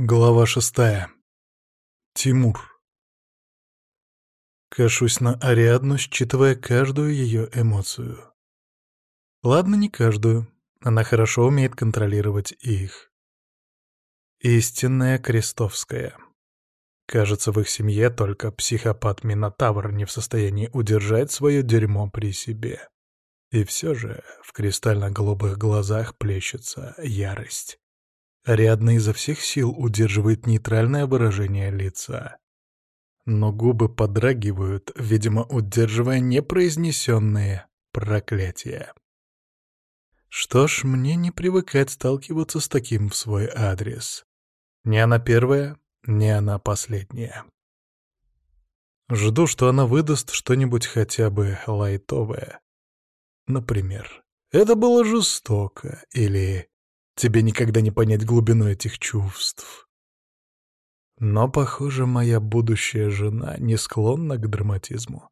Глава шестая. Тимур. Кашусь на Ариадну, считывая каждую ее эмоцию. Ладно, не каждую. Она хорошо умеет контролировать их. Истинная Крестовская. Кажется, в их семье только психопат-минотавр не в состоянии удержать свое дерьмо при себе. И все же в кристально-голубых глазах плещется ярость. Ариадна изо всех сил удерживает нейтральное выражение лица. Но губы подрагивают, видимо, удерживая непроизнесенные проклятия. Что ж, мне не привыкать сталкиваться с таким в свой адрес. Не она первая, не она последняя. Жду, что она выдаст что-нибудь хотя бы лайтовое. Например, «Это было жестоко» или Тебе никогда не понять глубину этих чувств. Но, похоже, моя будущая жена не склонна к драматизму.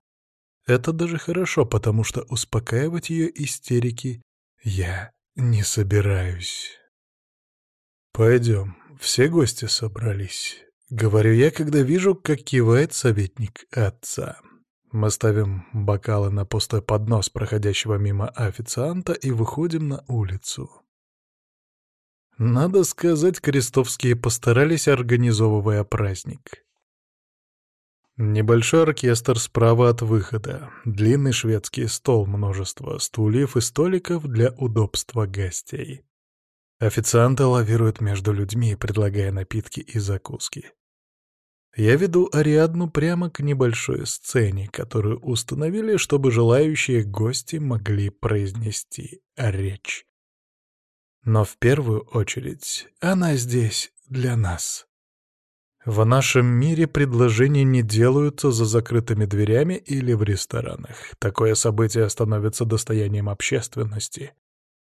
Это даже хорошо, потому что успокаивать ее истерики я не собираюсь. «Пойдем, все гости собрались», — говорю я, когда вижу, как кивает советник отца. Мы ставим бокалы на пустой поднос проходящего мимо официанта и выходим на улицу. Надо сказать, крестовские постарались, организовывая праздник. Небольшой оркестр справа от выхода, длинный шведский стол, множество стульев и столиков для удобства гостей. Официанты лавируют между людьми, предлагая напитки и закуски. Я веду Ариадну прямо к небольшой сцене, которую установили, чтобы желающие гости могли произнести речь. Но в первую очередь она здесь для нас. В нашем мире предложения не делаются за закрытыми дверями или в ресторанах. Такое событие становится достоянием общественности.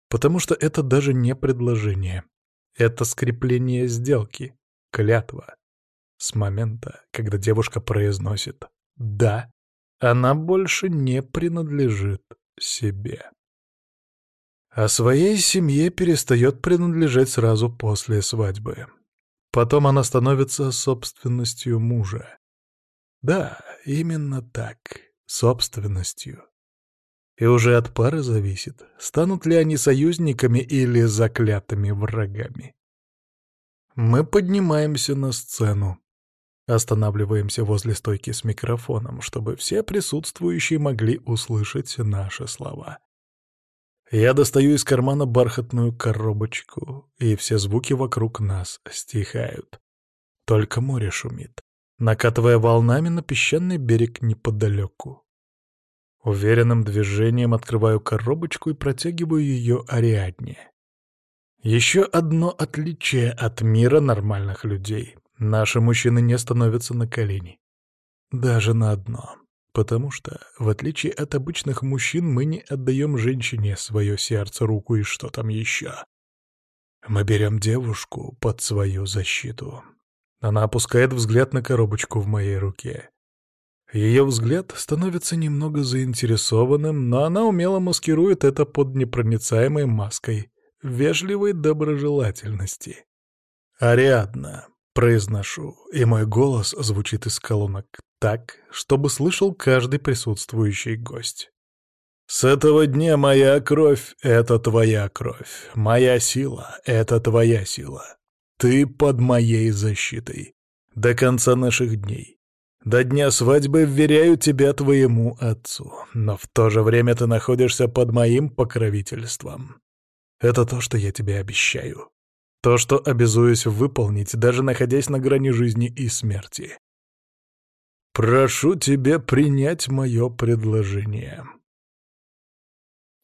Потому что это даже не предложение. Это скрепление сделки, клятва. С момента, когда девушка произносит «да», она больше не принадлежит себе а своей семье перестает принадлежать сразу после свадьбы. Потом она становится собственностью мужа. Да, именно так, собственностью. И уже от пары зависит, станут ли они союзниками или заклятыми врагами. Мы поднимаемся на сцену. Останавливаемся возле стойки с микрофоном, чтобы все присутствующие могли услышать наши слова. Я достаю из кармана бархатную коробочку, и все звуки вокруг нас стихают. Только море шумит, накатывая волнами на песчаный берег неподалеку. Уверенным движением открываю коробочку и протягиваю ее Ариадне. Еще одно отличие от мира нормальных людей. Наши мужчины не становятся на колени. Даже на одно. Потому что, в отличие от обычных мужчин, мы не отдаем женщине свое сердце, руку и что там еще. Мы берем девушку под свою защиту. Она опускает взгляд на коробочку в моей руке. Ее взгляд становится немного заинтересованным, но она умело маскирует это под непроницаемой маской вежливой доброжелательности. «Ариадна», — произношу, и мой голос звучит из колонок так, чтобы слышал каждый присутствующий гость. «С этого дня моя кровь — это твоя кровь, моя сила — это твоя сила. Ты под моей защитой. До конца наших дней. До дня свадьбы вверяю тебя твоему отцу, но в то же время ты находишься под моим покровительством. Это то, что я тебе обещаю. То, что обязуюсь выполнить, даже находясь на грани жизни и смерти. Прошу тебя принять мое предложение.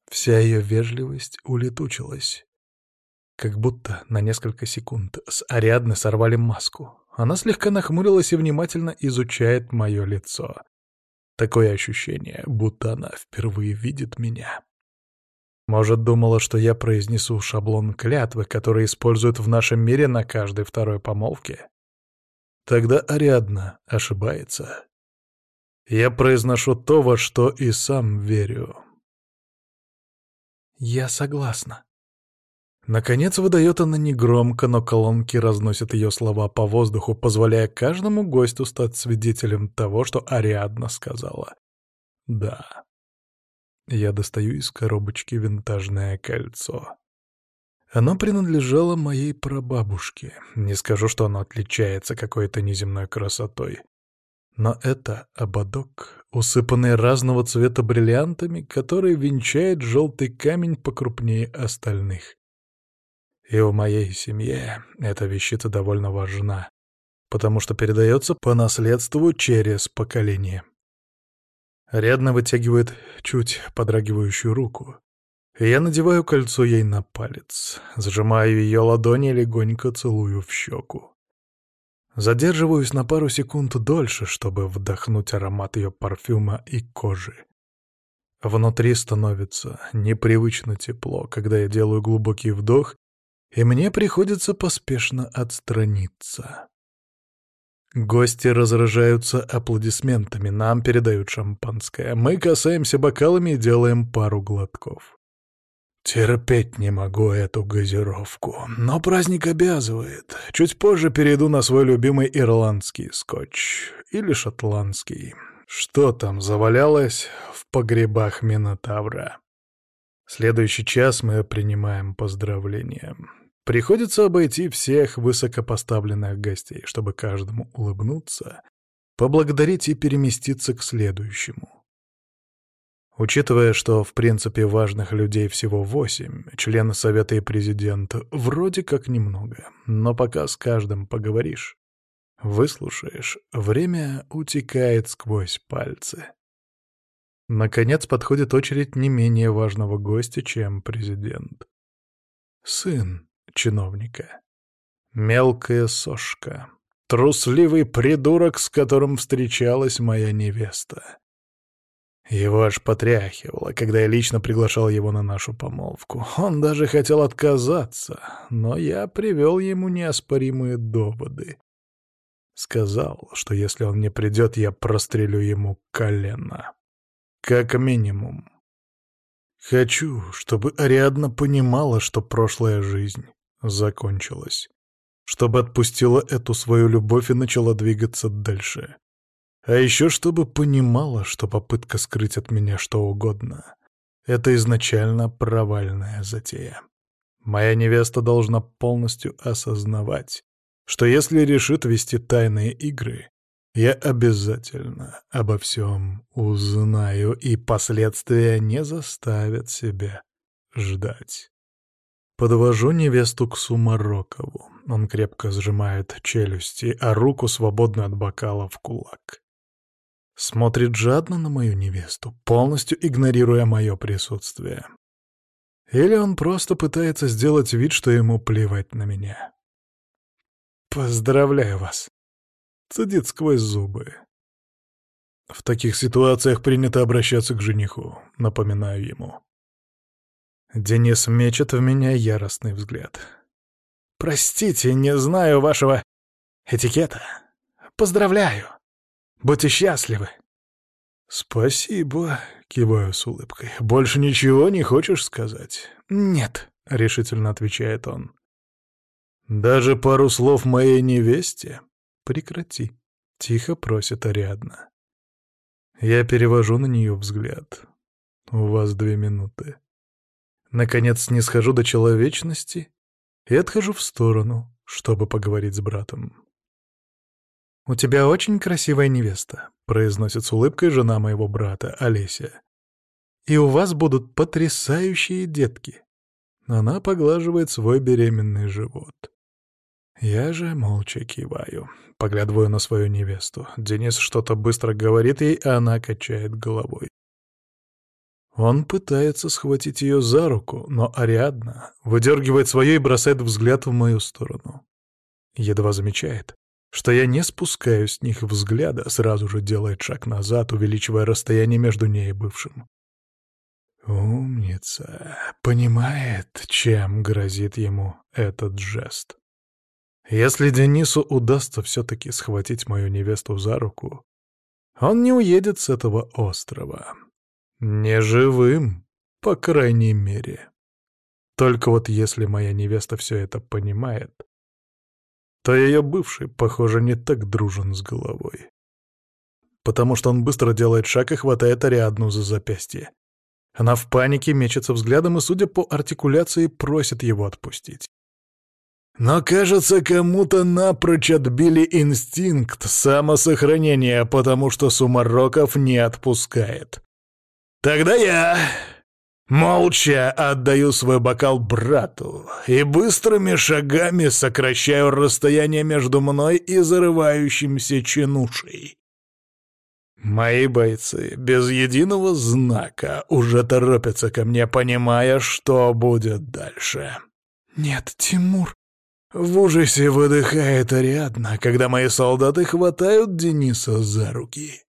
Вся ее вежливость улетучилась. Как будто на несколько секунд с Ариадны сорвали маску. Она слегка нахмурилась и внимательно изучает мое лицо. Такое ощущение, будто она впервые видит меня. Может, думала, что я произнесу шаблон клятвы, который используют в нашем мире на каждой второй помолвке? Тогда Ариадна ошибается. Я произношу то, во что и сам верю. Я согласна. Наконец выдает она негромко, но колонки разносят ее слова по воздуху, позволяя каждому гостю стать свидетелем того, что Ариадна сказала. «Да». Я достаю из коробочки винтажное кольцо. Оно принадлежало моей прабабушке. Не скажу, что оно отличается какой-то неземной красотой. Но это ободок, усыпанный разного цвета бриллиантами, который венчает желтый камень покрупнее остальных. И в моей семье эта вещица довольно важна, потому что передается по наследству через поколение. Рядно вытягивает чуть подрагивающую руку. Я надеваю кольцо ей на палец, сжимаю ее ладони и легонько целую в щеку. Задерживаюсь на пару секунд дольше, чтобы вдохнуть аромат ее парфюма и кожи. Внутри становится непривычно тепло, когда я делаю глубокий вдох, и мне приходится поспешно отстраниться. Гости разражаются аплодисментами, нам передают шампанское. Мы касаемся бокалами и делаем пару глотков. Терпеть не могу эту газировку, но праздник обязывает. Чуть позже перейду на свой любимый ирландский скотч. Или шотландский. Что там завалялось в погребах Минотавра? Следующий час мы принимаем поздравления. Приходится обойти всех высокопоставленных гостей, чтобы каждому улыбнуться, поблагодарить и переместиться к следующему. Учитывая, что в принципе важных людей всего восемь, члены Совета и президент вроде как немного, но пока с каждым поговоришь, выслушаешь, время утекает сквозь пальцы. Наконец подходит очередь не менее важного гостя, чем президент. Сын чиновника. Мелкая сошка. Трусливый придурок, с которым встречалась моя невеста. Его аж потряхивало, когда я лично приглашал его на нашу помолвку. Он даже хотел отказаться, но я привел ему неоспоримые доводы. Сказал, что если он не придет, я прострелю ему колено. Как минимум. Хочу, чтобы Ариадна понимала, что прошлая жизнь закончилась. Чтобы отпустила эту свою любовь и начала двигаться дальше. А еще чтобы понимала, что попытка скрыть от меня что угодно — это изначально провальная затея. Моя невеста должна полностью осознавать, что если решит вести тайные игры, я обязательно обо всем узнаю, и последствия не заставят себя ждать. Подвожу невесту к Сумарокову. Он крепко сжимает челюсти, а руку свободную от бокала в кулак. Смотрит жадно на мою невесту, полностью игнорируя мое присутствие. Или он просто пытается сделать вид, что ему плевать на меня. «Поздравляю вас!» — цедит сквозь зубы. В таких ситуациях принято обращаться к жениху, напоминаю ему. Денис мечет в меня яростный взгляд. «Простите, не знаю вашего этикета. Поздравляю!» Будьте счастливы!» «Спасибо», — киваю с улыбкой. «Больше ничего не хочешь сказать?» «Нет», — решительно отвечает он. «Даже пару слов моей невесте?» «Прекрати», — тихо просит Ариадна. Я перевожу на нее взгляд. «У вас две минуты». Наконец не схожу до человечности и отхожу в сторону, чтобы поговорить с братом. «У тебя очень красивая невеста», — произносит с улыбкой жена моего брата, Олеся. «И у вас будут потрясающие детки». Она поглаживает свой беременный живот. Я же молча киваю, поглядываю на свою невесту. Денис что-то быстро говорит ей, а она качает головой. Он пытается схватить ее за руку, но Ариадна выдергивает свое и бросает взгляд в мою сторону. Едва замечает, что я не спускаю с них взгляда, сразу же делает шаг назад, увеличивая расстояние между ней и бывшим. Умница. Понимает, чем грозит ему этот жест. Если Денису удастся все-таки схватить мою невесту за руку, он не уедет с этого острова. Не живым, по крайней мере. Только вот если моя невеста все это понимает, то ее бывший, похоже, не так дружен с головой. Потому что он быстро делает шаг и хватает Ариадну за запястье. Она в панике мечется взглядом и, судя по артикуляции, просит его отпустить. Но, кажется, кому-то напрочь отбили инстинкт самосохранения, потому что Сумароков не отпускает. Тогда я молча отдаю свой бокал брату и быстрыми шагами сокращаю расстояние между мной и зарывающимся чинушей. Мои бойцы без единого знака уже торопятся ко мне, понимая, что будет дальше. «Нет, Тимур!» В ужасе выдыхает Ариадна, когда мои солдаты хватают Дениса за руки.